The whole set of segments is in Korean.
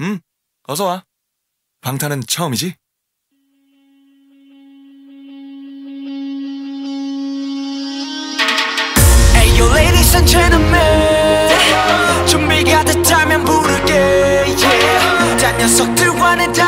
응, 어서 와. 방탄은 처음이지? 준비가 됐다면 부를게, yeah. 다 녀석들과는 다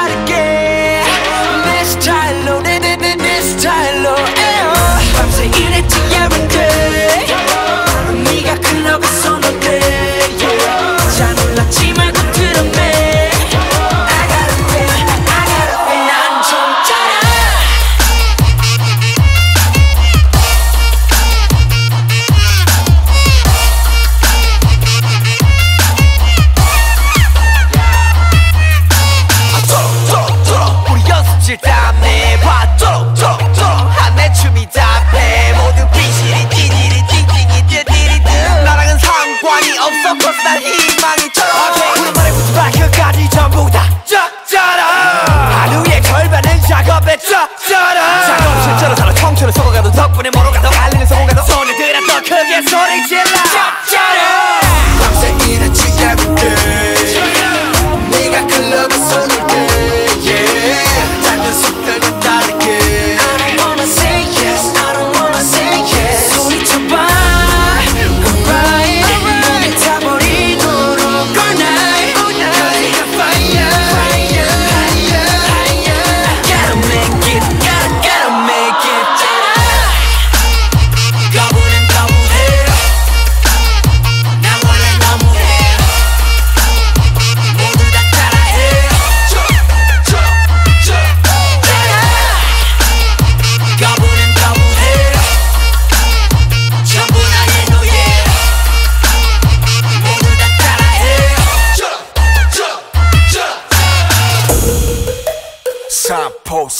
love is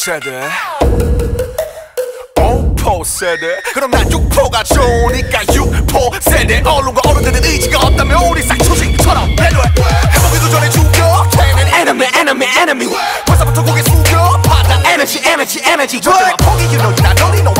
세대 오포 세대 그럼 난 육포가 좋으니까 육포 세대 어른과 어른들은 의지가 없다면 우리 쌍초식처럼 해도해. 해보기도 전에 죽여. 쟤는 enemy enemy enemy. 벌써부터 고개 숙여. 받아 에너지 에너지 에너지 절대 포기 you know you not only know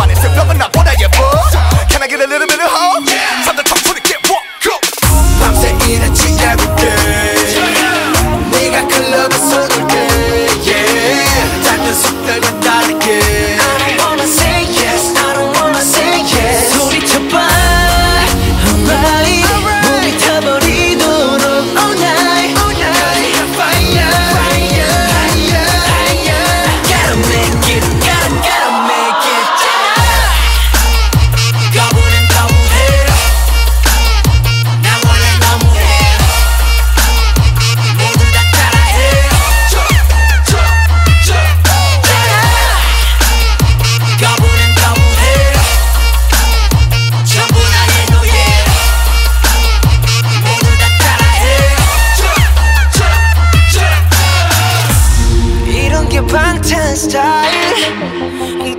방탄 스타일.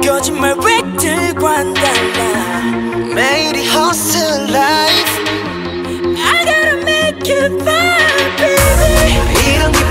거짓말 왜 들고 매일이 hustle life. I gotta make it fun baby.